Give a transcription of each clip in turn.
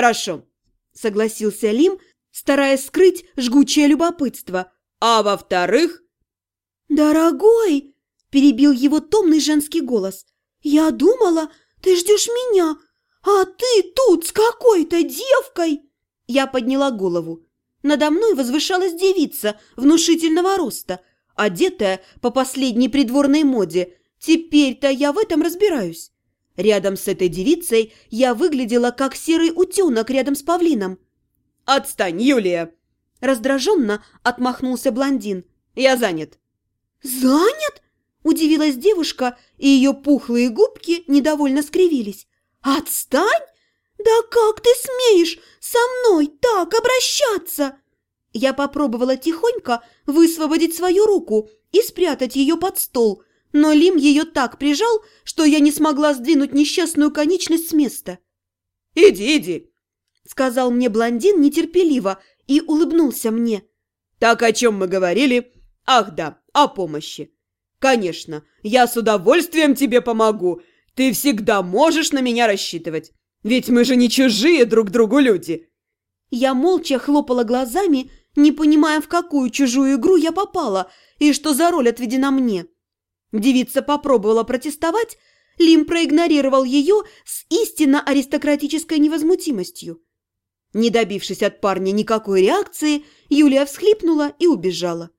Хорошо, согласился Лим, стараясь скрыть жгучее любопытство. А во-вторых... «Дорогой!» – перебил его томный женский голос. «Я думала, ты ждешь меня, а ты тут с какой-то девкой!» Я подняла голову. Надо мной возвышалась девица внушительного роста, одетая по последней придворной моде. Теперь-то я в этом разбираюсь. Рядом с этой девицей я выглядела как серый утенок рядом с павлином. «Отстань, Юлия!» Раздраженно отмахнулся блондин. «Я занят». «Занят?» – удивилась девушка, и ее пухлые губки недовольно скривились. «Отстань? Да как ты смеешь со мной так обращаться?» Я попробовала тихонько высвободить свою руку и спрятать ее под стол, но Лим ее так прижал, что я не смогла сдвинуть несчастную конечность с места. «Иди, иди!» – сказал мне блондин нетерпеливо и улыбнулся мне. «Так о чем мы говорили? Ах да, о помощи. Конечно, я с удовольствием тебе помогу. Ты всегда можешь на меня рассчитывать. Ведь мы же не чужие друг другу люди». Я молча хлопала глазами, не понимая, в какую чужую игру я попала и что за роль отведена мне. Девица попробовала протестовать, Лим проигнорировал ее с истинно аристократической невозмутимостью. Не добившись от парня никакой реакции, Юлия всхлипнула и убежала.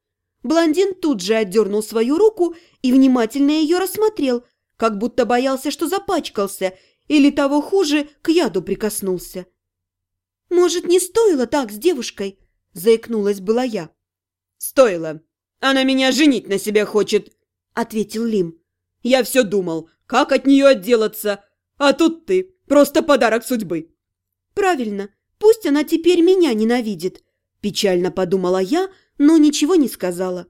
Блондин тут же отдернул свою руку и внимательно ее рассмотрел, как будто боялся, что запачкался или того хуже, к яду прикоснулся. «Может, не стоило так с девушкой?» – заикнулась была я. «Стоило. Она меня женить на себя хочет», – ответил Лим. «Я все думал, как от нее отделаться, а тут ты, просто подарок судьбы». «Правильно, пусть она теперь меня ненавидит», – печально подумала я, но ничего не сказала.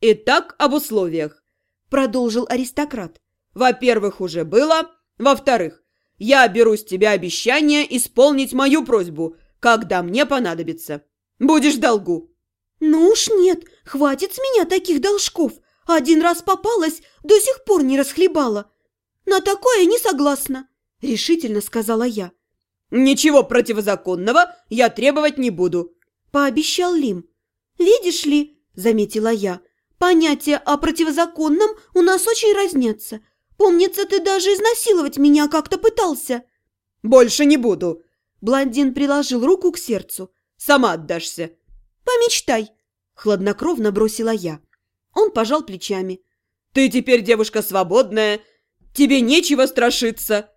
«Итак, об условиях», – продолжил аристократ. «Во-первых, уже было. Во-вторых, я беру с тебя обещание исполнить мою просьбу, когда мне понадобится. Будешь в долгу». «Ну уж нет, хватит с меня таких должков. Один раз попалась, до сих пор не расхлебала. На такое не согласна», – решительно сказала я. «Ничего противозаконного я требовать не буду», – пообещал Лим. «Видишь ли», – заметила я, – «понятия о противозаконном у нас очень разнятся. Помнится, ты даже изнасиловать меня как-то пытался». «Больше не буду», – блондин приложил руку к сердцу. «Сама отдашься». «Помечтай», – хладнокровно бросила я. Он пожал плечами. «Ты теперь девушка свободная. Тебе нечего страшиться».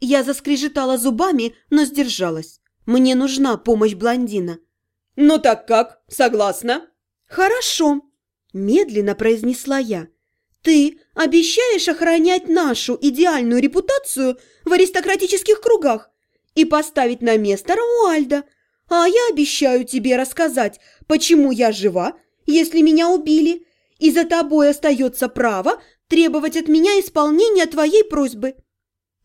Я заскрежетала зубами, но сдержалась. Мне нужна помощь блондина. «Ну так как? Согласна?» «Хорошо», – медленно произнесла я. «Ты обещаешь охранять нашу идеальную репутацию в аристократических кругах и поставить на место Рамуальда, а я обещаю тебе рассказать, почему я жива, если меня убили, и за тобой остается право требовать от меня исполнения твоей просьбы».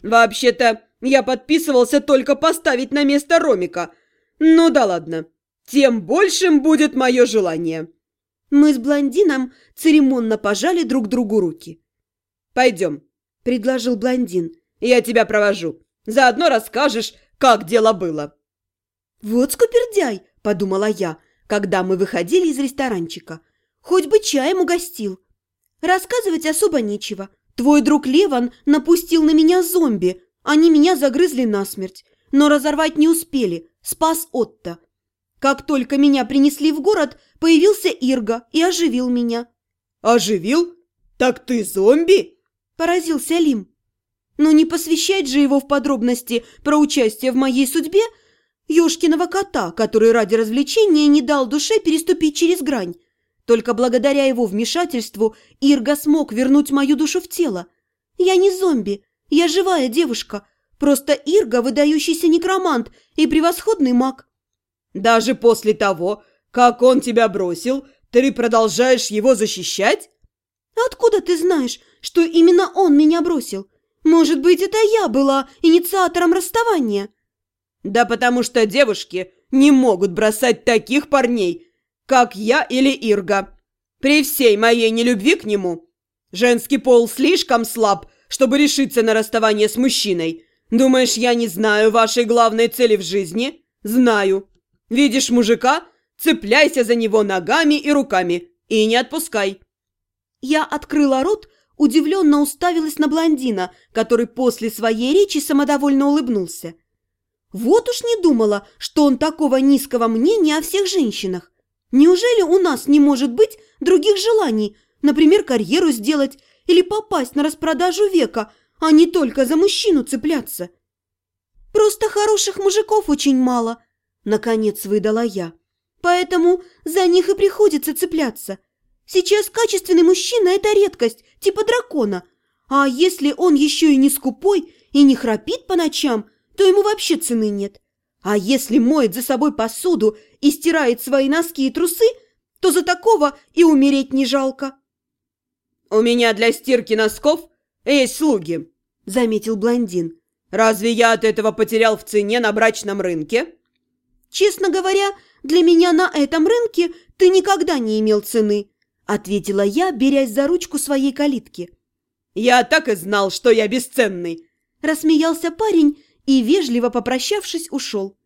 «Вообще-то я подписывался только поставить на место Ромика. Ну да ладно» тем большим будет мое желание». Мы с блондином церемонно пожали друг другу руки. «Пойдем», – предложил блондин. «Я тебя провожу. Заодно расскажешь, как дело было». «Вот скупердяй», – подумала я, когда мы выходили из ресторанчика. «Хоть бы чаем угостил». Рассказывать особо нечего. Твой друг Леван напустил на меня зомби. Они меня загрызли насмерть. Но разорвать не успели. Спас Отто. Как только меня принесли в город, появился Ирга и оживил меня. «Оживил? Так ты зомби?» – поразился Лим. Но не посвящать же его в подробности про участие в моей судьбе Ёшкиного кота, который ради развлечения не дал душе переступить через грань. Только благодаря его вмешательству Ирга смог вернуть мою душу в тело. Я не зомби, я живая девушка. Просто Ирга – выдающийся некромант и превосходный маг. Даже после того, как он тебя бросил, ты продолжаешь его защищать? Откуда ты знаешь, что именно он меня бросил? Может быть, это я была инициатором расставания? Да потому что девушки не могут бросать таких парней, как я или Ирга. При всей моей нелюбви к нему. Женский пол слишком слаб, чтобы решиться на расставание с мужчиной. Думаешь, я не знаю вашей главной цели в жизни? Знаю. Видишь мужика? Цепляйся за него ногами и руками и не отпускай. Я открыла рот, удивленно уставилась на блондина, который после своей речи самодовольно улыбнулся. Вот уж не думала, что он такого низкого мнения о всех женщинах. Неужели у нас не может быть других желаний, например, карьеру сделать или попасть на распродажу века, а не только за мужчину цепляться? Просто хороших мужиков очень мало, наконец выдала я. Поэтому за них и приходится цепляться. Сейчас качественный мужчина – это редкость, типа дракона. А если он еще и не скупой и не храпит по ночам, то ему вообще цены нет. А если моет за собой посуду и стирает свои носки и трусы, то за такого и умереть не жалко. «У меня для стирки носков есть слуги», – заметил блондин. «Разве я от этого потерял в цене на брачном рынке?» «Честно говоря, для меня на этом рынке ты никогда не имел цены», – ответила я, берясь за ручку своей калитки. «Я так и знал, что я бесценный», – рассмеялся парень и, вежливо попрощавшись, ушел.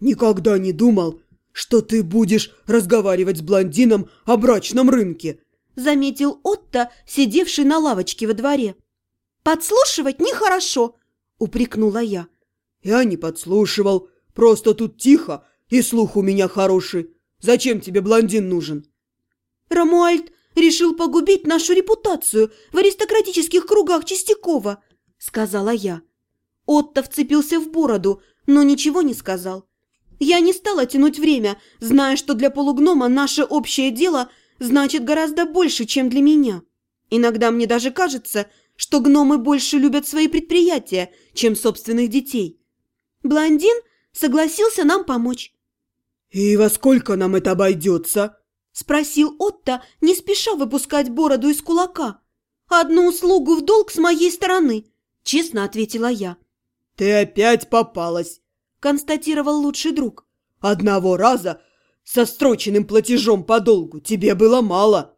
«Никогда не думал, что ты будешь разговаривать с блондином о брачном рынке», заметил Отто, сидевший на лавочке во дворе. «Подслушивать нехорошо», — упрекнула я. «Я не подслушивал, просто тут тихо, и слух у меня хороший. Зачем тебе блондин нужен?» «Рамуальд решил погубить нашу репутацию в аристократических кругах Чистякова», — сказала я. Отто вцепился в бороду, но ничего не сказал. Я не стала тянуть время, зная, что для полугнома наше общее дело значит гораздо больше, чем для меня. Иногда мне даже кажется, что гномы больше любят свои предприятия, чем собственных детей. Блондин согласился нам помочь. «И во сколько нам это обойдется?» – спросил Отто, не спеша выпускать бороду из кулака. «Одну услугу в долг с моей стороны», – честно ответила я. «Ты опять попалась!» – констатировал лучший друг. «Одного раза со строченным платежом по долгу тебе было мало!»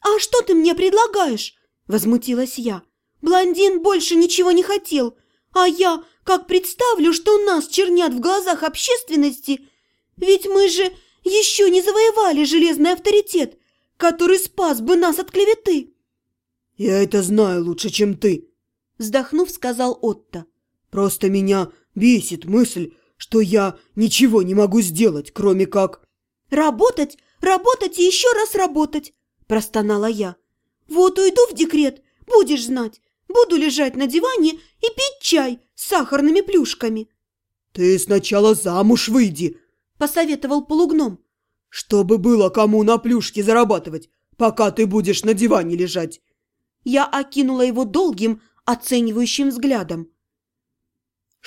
«А что ты мне предлагаешь?» – возмутилась я. «Блондин больше ничего не хотел, а я, как представлю, что нас чернят в глазах общественности, ведь мы же еще не завоевали железный авторитет, который спас бы нас от клеветы!» «Я это знаю лучше, чем ты!» – вздохнув, сказал Отто. Просто меня бесит мысль, что я ничего не могу сделать, кроме как... «Работать, работать и еще раз работать!» – простонала я. «Вот уйду в декрет, будешь знать. Буду лежать на диване и пить чай с сахарными плюшками». «Ты сначала замуж выйди», – посоветовал полугном. «Чтобы было кому на плюшки зарабатывать, пока ты будешь на диване лежать». Я окинула его долгим, оценивающим взглядом.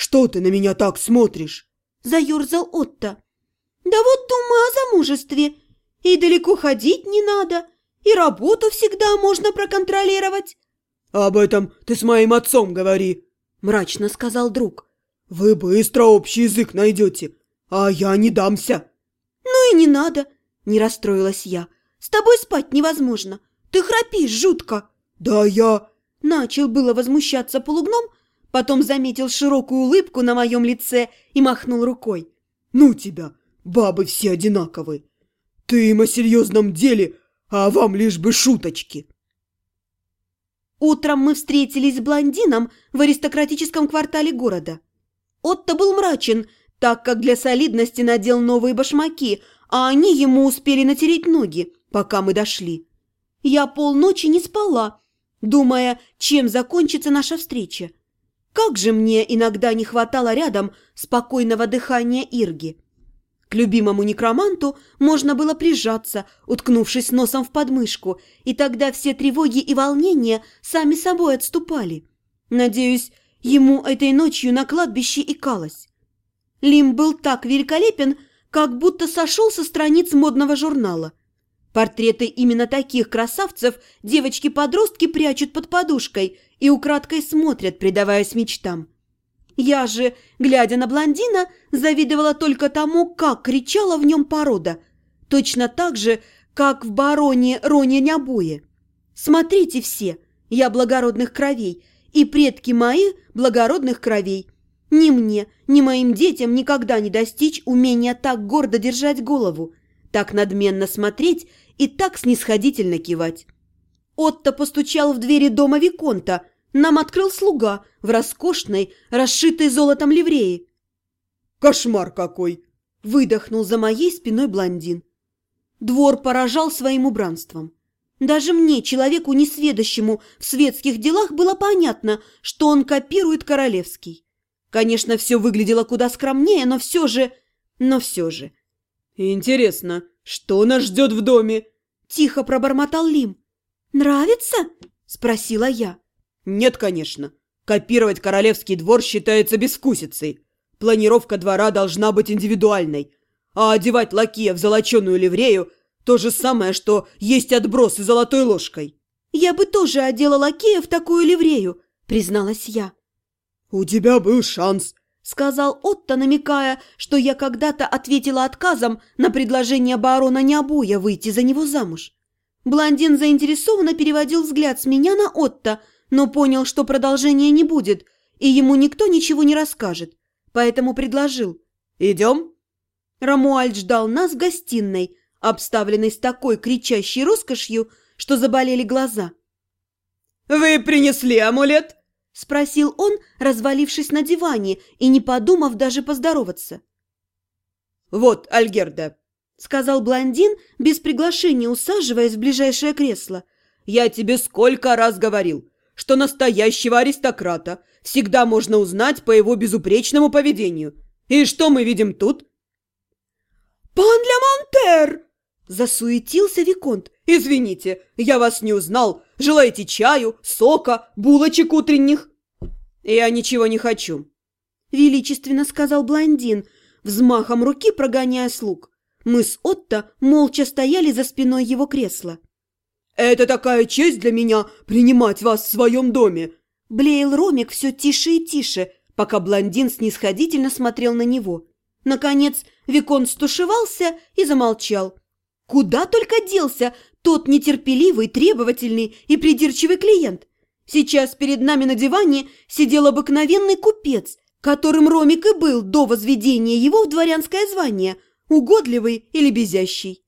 Что ты на меня так смотришь?» – заерзал Отто. «Да вот думаю о замужестве. И далеко ходить не надо, и работу всегда можно проконтролировать». «Об этом ты с моим отцом говори», – мрачно сказал друг. «Вы быстро общий язык найдете, а я не дамся». «Ну и не надо», – не расстроилась я. «С тобой спать невозможно. Ты храпишь жутко». «Да я...» Начал было возмущаться полугном, Потом заметил широкую улыбку на моем лице и махнул рукой. «Ну тебя, бабы все одинаковые. Ты им о серьезном деле, а вам лишь бы шуточки». Утром мы встретились с блондином в аристократическом квартале города. Отто был мрачен, так как для солидности надел новые башмаки, а они ему успели натереть ноги, пока мы дошли. Я полночи не спала, думая, чем закончится наша встреча. Как же мне иногда не хватало рядом спокойного дыхания Ирги. К любимому некроманту можно было прижаться, уткнувшись носом в подмышку, и тогда все тревоги и волнения сами собой отступали. Надеюсь, ему этой ночью на кладбище икалось. Лим был так великолепен, как будто сошел со страниц модного журнала. Портреты именно таких красавцев девочки-подростки прячут под подушкой и украдкой смотрят, предаваясь мечтам. Я же, глядя на блондина, завидовала только тому, как кричала в нем порода, точно так же, как в бароне Роне Нябое. Смотрите все, я благородных кровей, и предки мои благородных кровей. Ни мне, ни моим детям никогда не достичь умения так гордо держать голову, так надменно смотреть и так снисходительно кивать. Отто постучал в двери дома Виконта. Нам открыл слуга в роскошной, расшитой золотом ливреи. «Кошмар какой!» – выдохнул за моей спиной блондин. Двор поражал своим убранством. Даже мне, человеку несведущему в светских делах, было понятно, что он копирует королевский. Конечно, все выглядело куда скромнее, но все же... Но все же... «Интересно, что нас ждет в доме?» Тихо пробормотал Лим. «Нравится?» – спросила я. «Нет, конечно. Копировать королевский двор считается безвкусицей. Планировка двора должна быть индивидуальной. А одевать лакея в золоченую ливрею – то же самое, что есть отбросы золотой ложкой». «Я бы тоже одела лакея в такую ливрею», – призналась я. «У тебя был шанс», – сказал Отто, намекая, что я когда-то ответила отказом на предложение барона Необуя выйти за него замуж. Блондин заинтересованно переводил взгляд с меня на Отто, но понял, что продолжения не будет, и ему никто ничего не расскажет, поэтому предложил. «Идем?» Рамуальд ждал нас в гостиной, обставленной с такой кричащей роскошью, что заболели глаза. «Вы принесли амулет?» – спросил он, развалившись на диване и не подумав даже поздороваться. «Вот, Альгерда», – сказал блондин, без приглашения усаживаясь в ближайшее кресло. «Я тебе сколько раз говорил, что настоящего аристократа всегда можно узнать по его безупречному поведению. И что мы видим тут?» «Пан Монтер! Засуетился Виконт. «Извините, я вас не узнал. Желаете чаю, сока, булочек утренних?» «Я ничего не хочу», – величественно сказал блондин, взмахом руки прогоняя слуг. Мы с Отто молча стояли за спиной его кресла. «Это такая честь для меня принимать вас в своем доме!» Блеял Ромик все тише и тише, пока блондин снисходительно смотрел на него. Наконец Викон стушевался и замолчал. Куда только делся тот нетерпеливый, требовательный и придирчивый клиент. Сейчас перед нами на диване сидел обыкновенный купец, которым Ромик и был до возведения его в дворянское звание, угодливый или безящий.